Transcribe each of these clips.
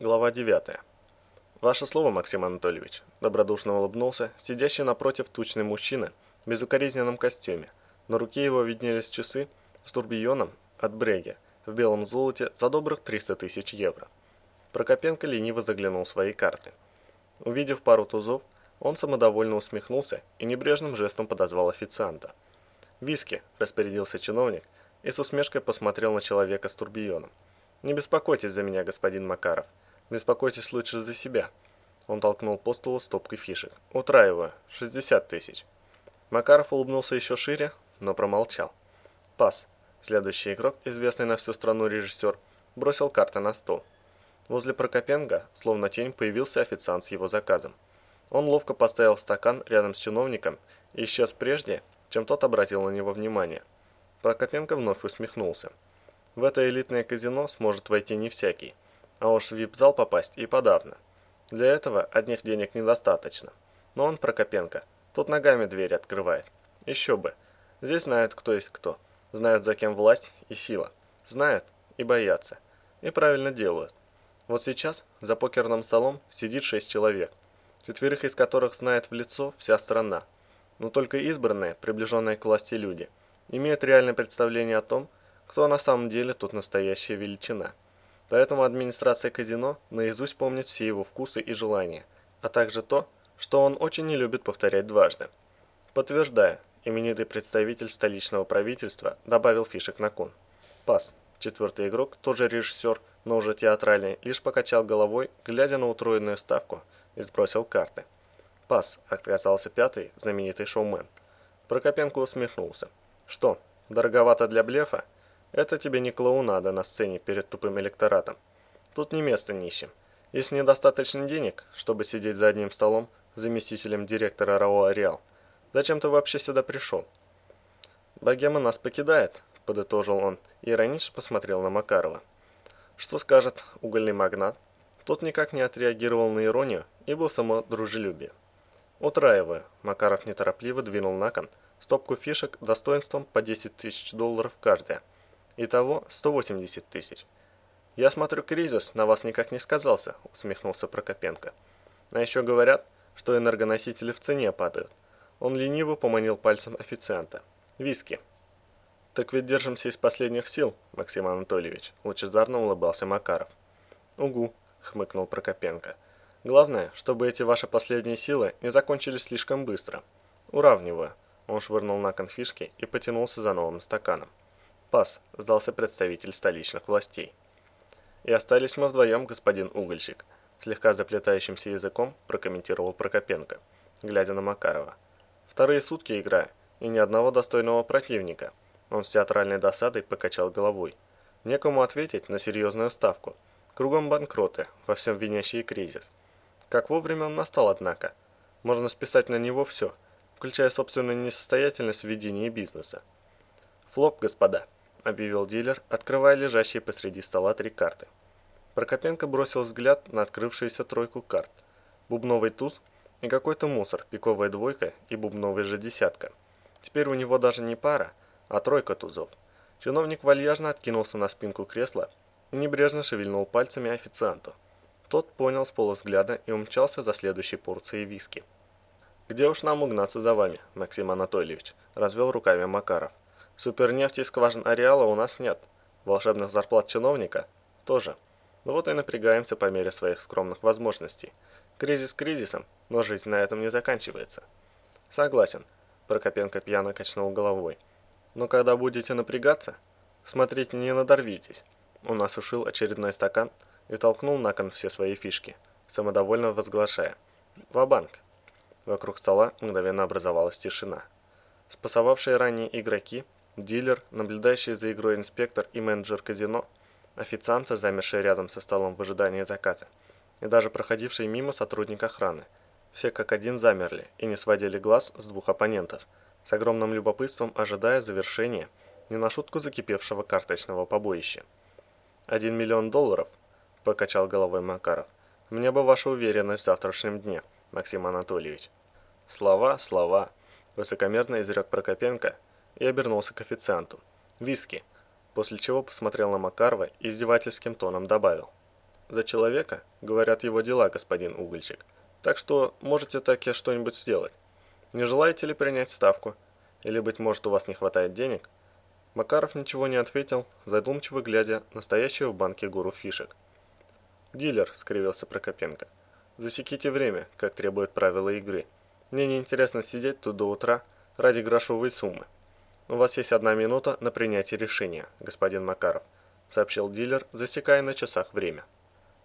Глава 9. «Ваше слово, Максим Анатольевич», – добродушно улыбнулся сидящий напротив тучный мужчина в безукоризненном костюме. На руке его виднелись часы с турбионом от Бреги в белом золоте за добрых 300 тысяч евро. Прокопенко лениво заглянул в свои карты. Увидев пару тузов, он самодовольно усмехнулся и небрежным жестом подозвал официанта. «Виски», – распорядился чиновник и с усмешкой посмотрел на человека с турбионом. «Не беспокойтесь за меня, господин Макаров. Беспокойтесь лучше за себя». Он толкнул по столу стопкой фишек. «Утраиваю. 60 тысяч». Макаров улыбнулся еще шире, но промолчал. Пас. Следующий игрок, известный на всю страну режиссер, бросил карты на стол. Возле Прокопенко, словно тень, появился официант с его заказом. Он ловко поставил стакан рядом с чиновником и исчез прежде, чем тот обратил на него внимание. Прокопенко вновь усмехнулся. В это элитное казино сможет войти не всякий, а уж в вип-зал попасть и подавно. Для этого одних денег недостаточно. Но он, Прокопенко, тут ногами дверь открывает. Еще бы. Здесь знают, кто есть кто. Знают, за кем власть и сила. Знают и боятся. И правильно делают. Вот сейчас за покерным столом сидит шесть человек, четверых из которых знает в лицо вся страна. Но только избранные, приближенные к власти люди, имеют реальное представление о том, кто на самом деле тут настоящая величина. Поэтому администрация казино наизусть помнит все его вкусы и желания, а также то, что он очень не любит повторять дважды. Подтверждая, именитый представитель столичного правительства добавил фишек на кон. Пас. Четвертый игрок, тоже режиссер, но уже театральный, лишь покачал головой, глядя на утроенную ставку, и сбросил карты. Пас, отказался пятый, знаменитый шоумен. Прокопенко усмехнулся. Что, дороговато для блефа? Это тебе не клоунада на сцене перед тупым электоратом. Тут не место нищим. Если недостаточно денег, чтобы сидеть за одним столом с заместителем директора РАО «Ареал», зачем ты вообще сюда пришел? «Богема нас покидает», – подытожил он и иронично посмотрел на Макарова. Что скажет угольный магнат? Тот никак не отреагировал на иронию и был само дружелюбие. Утраивая, Макаров неторопливо двинул на кон стопку фишек достоинством по 10 тысяч долларов каждая – Итого 180 тысяч. «Я смотрю, кризис на вас никак не сказался», – усмехнулся Прокопенко. «А еще говорят, что энергоносители в цене падают». Он лениво поманил пальцем официанта. «Виски». «Так ведь держимся из последних сил, Максим Анатольевич», – лучезарно улыбался Макаров. «Угу», – хмыкнул Прокопенко. «Главное, чтобы эти ваши последние силы не закончились слишком быстро. Уравниваю». Он швырнул на конфишки и потянулся за новым стаканом. «Пас», – сдался представитель столичных властей. «И остались мы вдвоем, господин угольщик», – слегка заплетающимся языком прокомментировал Прокопенко, глядя на Макарова. «Вторые сутки игра, и ни одного достойного противника». Он с театральной досадой покачал головой. Некому ответить на серьезную ставку. Кругом банкроты, во всем винящий кризис. Как вовремя он настал, однако. Можно списать на него все, включая собственную несостоятельность в ведении бизнеса. Флоп, господа объявил дилер, открывая лежащие посреди стола три карты. Прокопенко бросил взгляд на открывшуюся тройку карт. Бубновый туз и какой-то мусор, пиковая двойка и бубновая же десятка. Теперь у него даже не пара, а тройка тузов. Чиновник вальяжно откинулся на спинку кресла и небрежно шевельнул пальцами официанту. Тот понял с полувзгляда и умчался за следующей порцией виски. «Где уж нам угнаться за вами, Максим Анатольевич?» – развел руками Макаров. Супернефти и скважин ареала у нас нет. Волшебных зарплат чиновника тоже. Ну вот и напрягаемся по мере своих скромных возможностей. Кризис кризисом, но жизнь на этом не заканчивается. Согласен. Прокопенко пьяно качнул головой. Но когда будете напрягаться, смотрите, не надорвитесь. Он осушил очередной стакан и толкнул на кон все свои фишки, самодовольно возглашая. «Ва-банк!» Вокруг стола мгновенно образовалась тишина. Спасовавшие ранее игроки Дилер, наблюдающий за игрой инспектор и менеджер казино, официанты, замершие рядом со столом в ожидании заказа, и даже проходивший мимо сотрудник охраны. Все как один замерли и не сводили глаз с двух оппонентов, с огромным любопытством ожидая завершения не на шутку закипевшего карточного побоища. «Один миллион долларов?» – покачал головой Макаров. «Мне бы ваша уверенность в завтрашнем дне, Максим Анатольевич». «Слова, слова», – высокомерно изрек Прокопенко – и обернулся к официанту. «Виски», после чего посмотрел на Макарова и издевательским тоном добавил. за человека говорят его дела, господин угольщик. Так что можете таки что-нибудь сделать. Не желаете ли принять ставку? Или, быть может, у вас не хватает денег?» Макаров ничего не ответил, задумчиво глядя на в банке гору фишек. «Дилер», — скривился Прокопенко, — «засеките время, как требуют правила игры. Мне не интересно сидеть тут до утра ради грошовой суммы. У вас есть одна минута на принятие решения, господин Макаров», — сообщил дилер, засекая на часах время.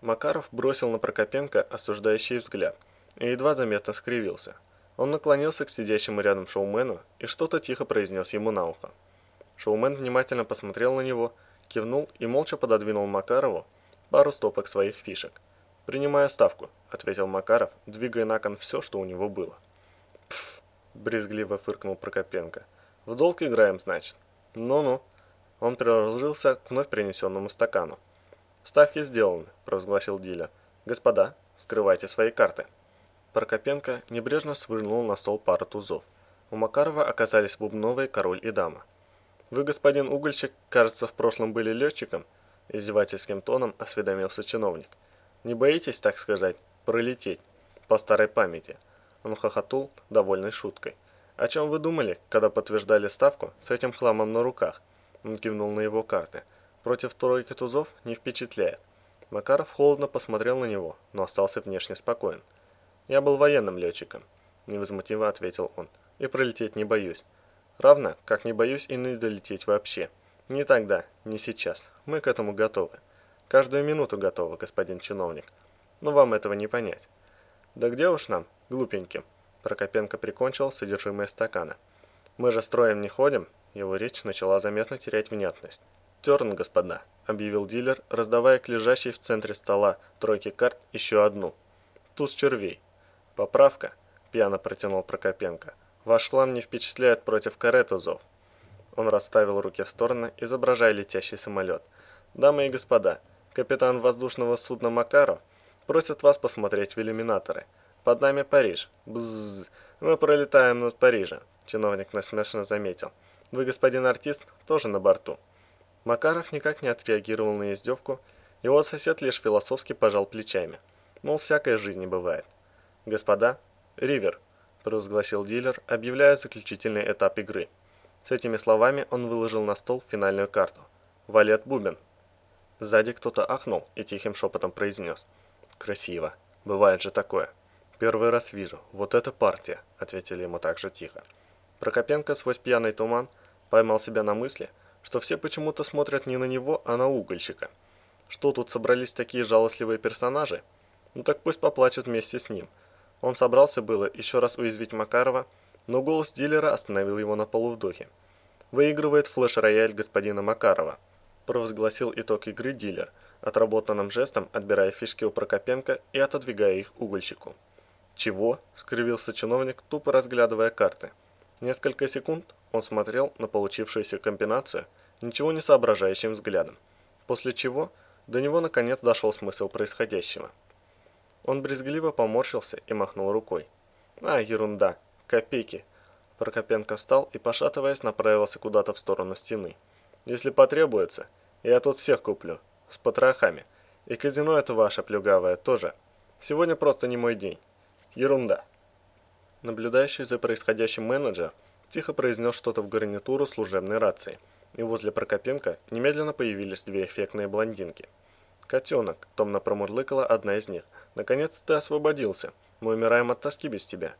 Макаров бросил на Прокопенко осуждающий взгляд и едва заметно скривился. Он наклонился к сидящему рядом шоумену и что-то тихо произнес ему на ухо. Шоумен внимательно посмотрел на него, кивнул и молча пододвинул Макарову пару стопок своих фишек. «Принимая ставку», — ответил Макаров, двигая на кон все, что у него было. «Пф», — брезгливо фыркнул Прокопенко. «В долг играем, значит?» «Ну-ну». Он приложился к вновь принесенному стакану. «Ставки сделаны», — провозгласил дилер. «Господа, скрывайте свои карты». Прокопенко небрежно свырнул на стол пару тузов. У Макарова оказались бубновые король и дама. «Вы, господин угольщик, кажется, в прошлом были летчиком?» Издевательским тоном осведомился чиновник. «Не боитесь, так сказать, пролететь? По старой памяти?» Он хохотул, довольной шуткой. «О чем вы думали, когда подтверждали ставку с этим хламом на руках?» Он кивнул на его карты. «Против тройки тузов не впечатляет». Макаров холодно посмотрел на него, но остался внешне спокоен. «Я был военным летчиком», – невозмутимо ответил он, – «и пролететь не боюсь. Равно, как не боюсь и не долететь вообще. Не тогда, не сейчас. Мы к этому готовы. Каждую минуту готовы, господин чиновник. Но вам этого не понять». «Да где уж нам, глупеньким?» Прокопенко прикончил содержимое стакана. «Мы же строем не ходим?» Его речь начала заметно терять внятность. «Терн, господа», — объявил дилер, раздавая к лежащей в центре стола тройки карт еще одну. «Туз червей. «Поправка», – пьяно протянул Прокопенко. «Ваш хлам не впечатляет против каретузов». Он расставил руки в стороны, изображая летящий самолет. «Дамы и господа, капитан воздушного судна Макаров просит вас посмотреть в иллюминаторы. Под нами Париж. Бззз. Мы пролетаем над Парижем», – чиновник насмешно заметил. «Вы, господин артист, тоже на борту». Макаров никак не отреагировал на издевку, его сосед лишь философски пожал плечами. Мол, всякое в жизни бывает. «Господа, Ривер», – провозгласил дилер, объявляя заключительный этап игры. С этими словами он выложил на стол финальную карту. «Валет Бубен». Сзади кто-то ахнул и тихим шепотом произнес. «Красиво. Бывает же такое». «Первый раз вижу. Вот эта партия», – ответили ему также тихо. Прокопенко сквозь пьяный туман поймал себя на мысли, что все почему-то смотрят не на него, а на угольщика. Что тут собрались такие жалостливые персонажи? Ну так пусть поплачут вместе с ним – он собрался было еще раз уязвить Макарова, но голос дилера остановил его на полувдохе. «Выигрывает флеш-рояль господина Макарова», – провозгласил итог игры дилер, отработанным жестом отбирая фишки у Прокопенко и отодвигая их угольщику. «Чего?» – скривился чиновник, тупо разглядывая карты. Несколько секунд он смотрел на получившуюся комбинацию ничего не соображающим взглядом, после чего до него наконец дошел смысл происходящего. Он брезгливо поморщился и махнул рукой. «А, ерунда. Копейки». Прокопенко встал и, пошатываясь, направился куда-то в сторону стены. «Если потребуется, я тут всех куплю. С потрохами. И казино это ваше плюгавое тоже. Сегодня просто не мой день. Ерунда». Наблюдающий за происходящим менеджер тихо произнес что-то в гарнитуру служебной рации, и возле Прокопенко немедленно появились две эффектные блондинки – «Котенок», — томно промурлыкала одна из них. «Наконец ты освободился. Мы умираем от тоски без тебя».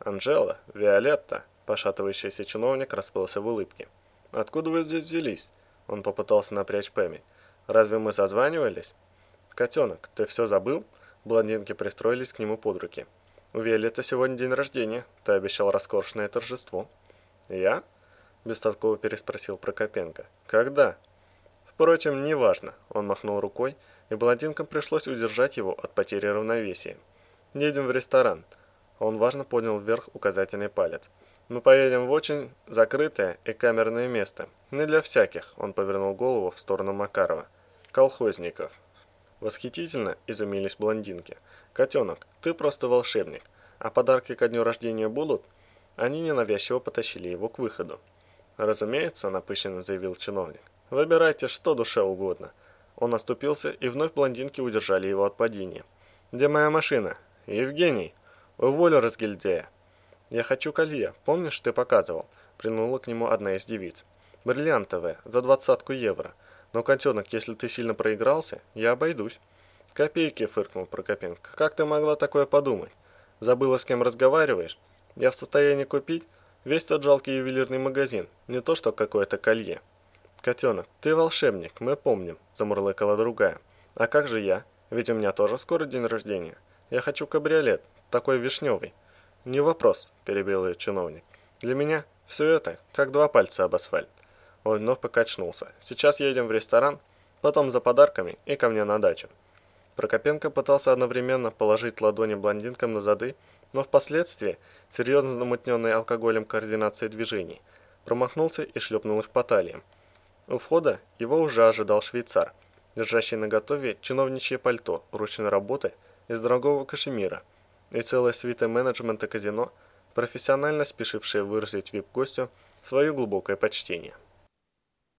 «Анжела, Виолетта», — пошатывающийся чиновник расплылся в улыбке. «Откуда вы здесь взялись?» Он попытался напрячь память. «Разве мы созванивались?» «Котенок, ты все забыл?» Блондинки пристроились к нему под руки. «У Виолетты сегодня день рождения. Ты обещал роскошное торжество». «Я?» – бестолково переспросил Прокопенко. «Когда?» Впрочем, неважно, он махнул рукой, и блондинкам пришлось удержать его от потери равновесия. «Едем в ресторан». Он важно поднял вверх указательный палец. «Мы поедем в очень закрытое и камерное место. Не для всяких», он повернул голову в сторону Макарова. «Колхозников». Восхитительно изумились блондинки. «Котенок, ты просто волшебник. А подарки ко дню рождения будут?» Они ненавязчиво потащили его к выходу. «Разумеется», напыщенно заявил чиновник. Выбирайте что душе угодно. Он оступился, и вновь блондинки удержали его от падения. «Где моя машина?» «Евгений!» «Уволю разгильдея!» «Я хочу колье. Помнишь, ты показывал?» Принула к нему одна из девиц. «Бриллиантовое, за двадцатку евро. Но, котенок, если ты сильно проигрался, я обойдусь». «Копейки!» – фыркнул Прокопенко. «Как ты могла такое подумать? Забыла, с кем разговариваешь? Я в состоянии купить весь тот жалкий ювелирный магазин, не то что какое-то колье». «Котенок, ты волшебник, мы помним», – замурлыкала другая. «А как же я? Ведь у меня тоже скоро день рождения. Я хочу кабриолет, такой вишневый». «Не вопрос», – перебил ее чиновник. «Для меня все это как два пальца об асфальт». Он вновь покачнулся. «Сейчас едем в ресторан, потом за подарками и ко мне на дачу». Прокопенко пытался одновременно положить ладони блондинкам на зады, но впоследствии, серьезно замутненной алкоголем координации движений, промахнулся и шлепнул их по талиям. У входа его уже ожидал швейцар, держащий на готове чиновничье пальто ручной работы из дорогого кашемира и целая свита менеджмента казино, профессионально спешившая выразить вип-гостю свое глубокое почтение.